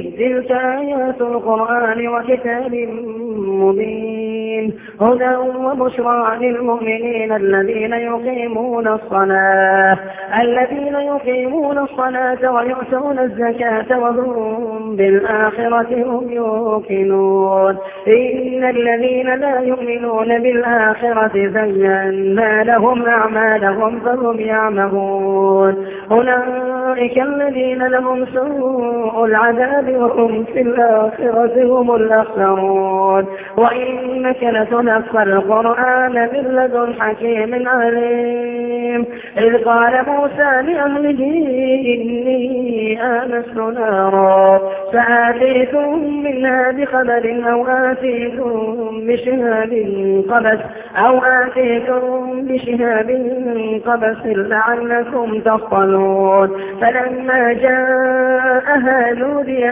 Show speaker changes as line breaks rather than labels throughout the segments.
تلك آيات القرآن وكتاب مبين هدى وبشرى للمؤمنين الذين يقيمون الصلاة الذين يقيمون الصلاة ويؤتون الزكاة وهم بالآخرة هم يوقنون إن الذين لا يؤمنون بالآخرة زينا لهم أعمالهم فهم يعمهون أولئك الذين لهم سوء العذاب وهم في الآخرة هم الأخسرون وإنك لتنفى القرآن من لدن حكيم عليم إذ قال موسى لأهله إني آنست نارا فآتيتم منها بخبر أو آتيتم بشهاب قبس أو آتيتم بشهاب قبس لعلكم تصطلون فلما جاءها نودي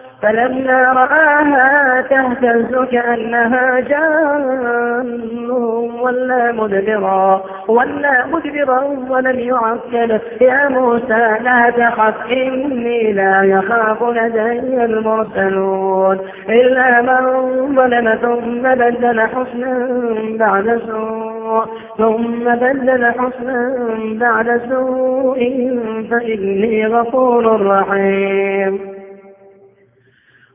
فلما رآها تهتز كأنها جان ولا مدبرا ولا مدبرا ولم يعقل يا موسى لا تخف إني لا يخاف لدي المرسلون إلا من ظلم ثم بدل حسنا بعد سوء ثم بدل حسنا بعد سوء فإني غفور رحيم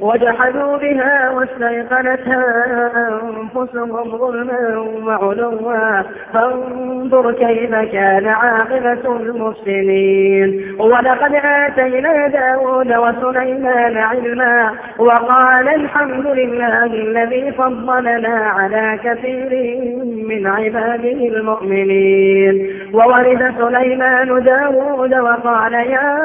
وجحدوا بها واستيقنتها أنفسهم ظلما وعلوا فانظر كيف كان عاقبة المفسدين ولقد آتينا داود وسليمان علما وقال الحمد لله الذي فضلنا على كثير من عباده المؤمنين وورد سليمان داود وقال يا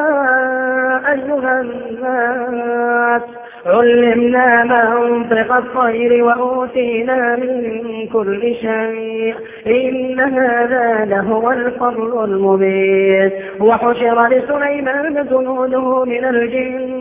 أيها الناس علمنا ما أنفق الطير وأوتينا من كل شيء إن هذا لهو الفضل المبين وحشر لسليمان جنوده من الجن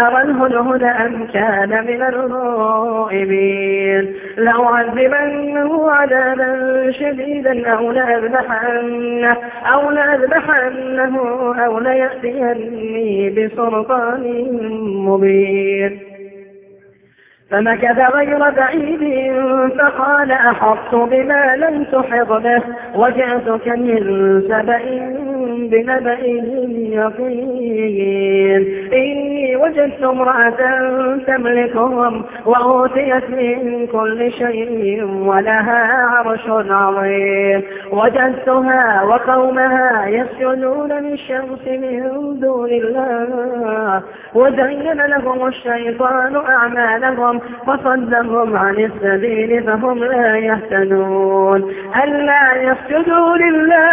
أرى الهدهد أم كان من الغائبين لأعذبنه عذابا شديدا أو لأذبحنه أو لأذبحنه أو ليأتيني بسلطان مبين فمكث غير بعيد فقال أحط بما لم تحط به وجعتك من سبئ بنبئهم يقين إني وجدت امرأة تملكهم وأوتيت من كل شيء ولها عرش عظيم وجدتها وقومها يسجدون للشمس من دون الله وزين لهم الشيطان أعمالهم وصدهم عن السبيل فهم لا يهتدون ألا يسجدوا لله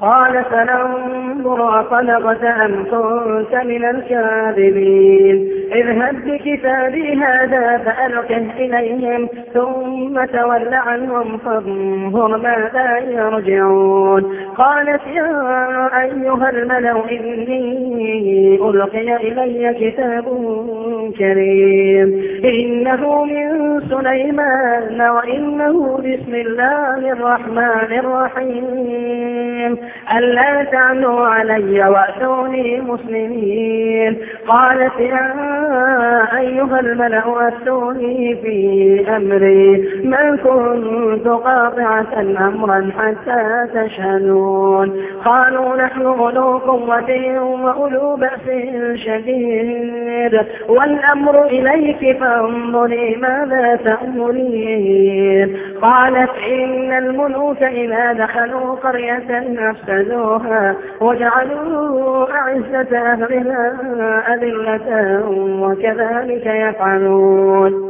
قال فننظر أصدقت أم كنت من الكاذبين اذهب بكتابي هذا فألقه إليهم ثم تول عنهم فانظر ماذا يرجعون قالت يا أيها الملو إني ألقي إلي كتاب كريم إنه من سليمان وإنه بسم الله الرحمن الرحيم ألا تعلوا علي وأتوني مسلمين قالت يا أيها الملأ أتوني في أمري ما كنت قاطعة أمرا حتى تشهدون يعلمون قالوا نحن غلو قوة وأولو بأس شديد والأمر إليك فانظري ماذا تأمرين قالت إن الملوك إذا دخلوا قرية أفسدوها وجعلوا أعزة أهلها أذلة وكذلك يفعلون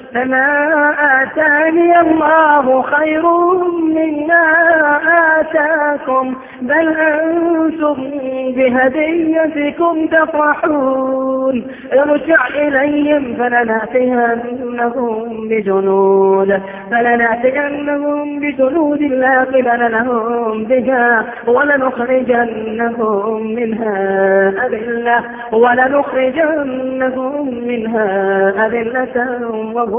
فما آتاني الله خير مما آتاكم بل أنتم بهديتكم تفرحون ارجع إليهم فلنأتينهم بجنود فلنأتينهم بجنود لا قبل لهم بها ولنخرجنهم منها أذلة ولنخرجنهم منها أذلة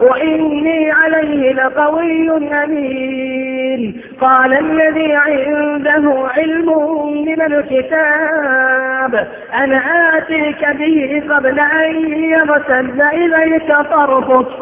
وإني عليه لقوي أمين قال الذي عنده علم من الكتاب أنا آتيك به قبل أن يرسل إليك طرفك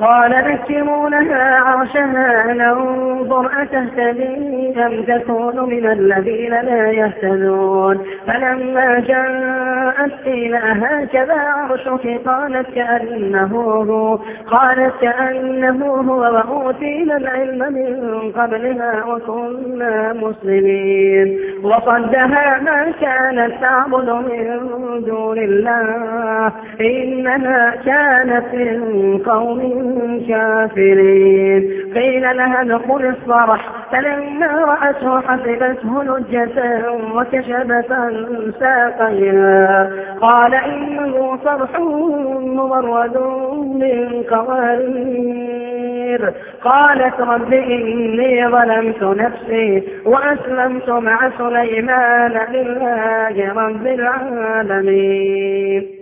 قال ذكروا لها عرشها ننظر أتهتدي أم تكون من الذين لا يهتدون فلما جاءت قيل هكذا عرشك قالت كأنه هو قالت كأنه هو وأوتينا العلم من قبلها وكنا مسلمين وصدها ما كانت تعبد من دون الله إنها كانت من قوم كافرين قيل لها ادخل الصرح فلما رأته حسبته نجة وكشبت عن ساقيها قال إنه صرح ممرد من قوارير قالت رب إني ظلمت نفسي وأسلمت مع سليمان لله رب العالمين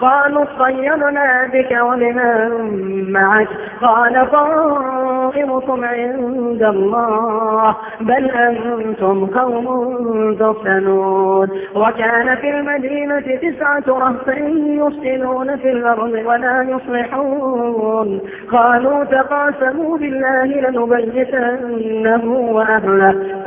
قالوا صيرنا بك وبمن معك قال طائركم عند الله بل أنتم قوم تفتنون وكان في المدينة تسعة رهط يفتنون في الأرض ولا يصلحون قالوا تقاسموا بالله لنبيتنه وأهله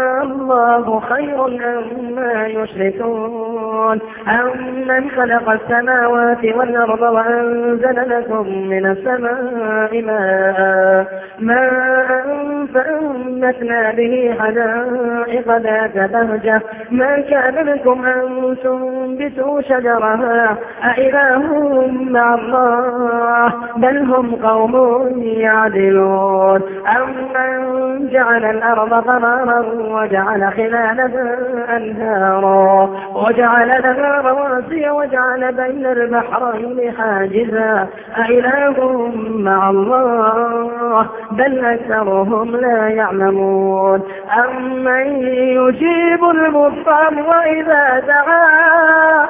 الله خير أما يشركون أمن خلق السماوات والأرض وأنزل لكم من السماء ماء ماء فأنبتنا به حدائق ذات بهجة ما كان لكم أن تنبتوا شجرها أإله مع الله بل هم قوم يعدلون أمن جعل الأرض قرارا وجعل خلالا أنهارا وجعل لها رواسي وجعل بين البحرين حاجزا أإله مع الله بل أكثرهم لا يعلمون أمن يجيب المضطر وإذا دعاه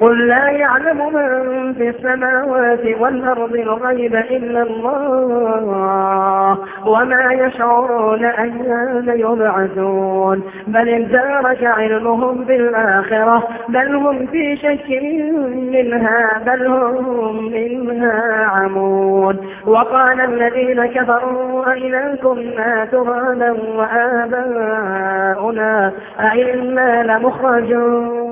قل لا يعلم من في السماوات والأرض الغيب إلا الله وما يشعرون أيان يبعثون بل ادارك علمهم بالآخرة بل هم في شك منها بل هم منها عمود وقال الذين كفروا أئذا كنا ترابا وآباؤنا أئنا لمخرجون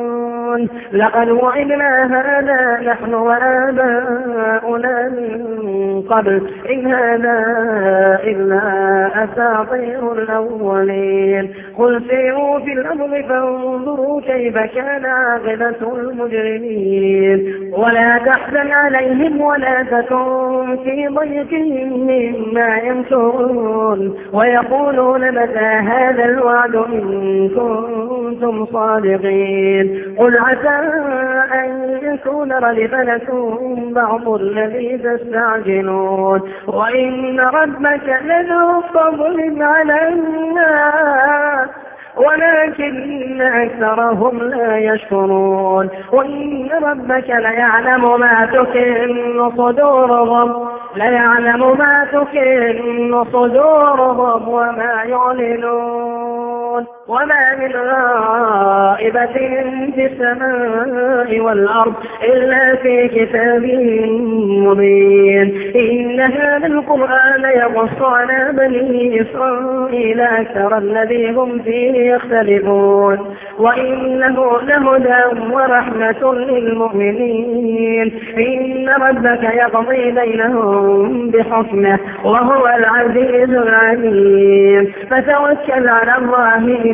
لقد وعدوا إلا هذا نحن وآباؤنا من قبل إن هذا إلا أساطير الأولين قل سيروا في الأرض فانظروا كيف كان عاقبة المجرمين ولا تحزن عليهم ولا تكن في ضيق مما يمكرون ويقولون متى هذا الوعد إن كنتم صادقين قل عسى أن يكون رلفنة بعض الذي تستعجلون وإن ربك لذو فضل على الناس ولكن أكثرهم لا يشكرون وإن ربك ليعلم ما تكن صدورهم ليعلم ما تكن صدورهم وما يعلنون وما من غائبة في السماء والأرض إلا في كتاب مبين إن هذا القرآن يقص على بني إسرائيل أكثر الذي هم فيه يختلفون وإنه لهدى ورحمة للمؤمنين إن ربك يقضي بينهم بحكمه وهو العزيز العليم فتوكل على الله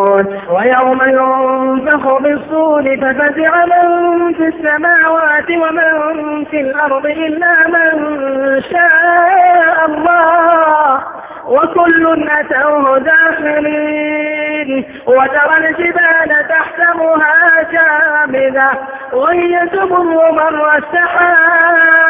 يخرجون ويوم ينفخ بالصور ففزع من في السماوات ومن في الأرض إلا من شاء الله وكل أتوه داخلين وترى الجبال تحتمها جامدة وهي تمر مر السحاب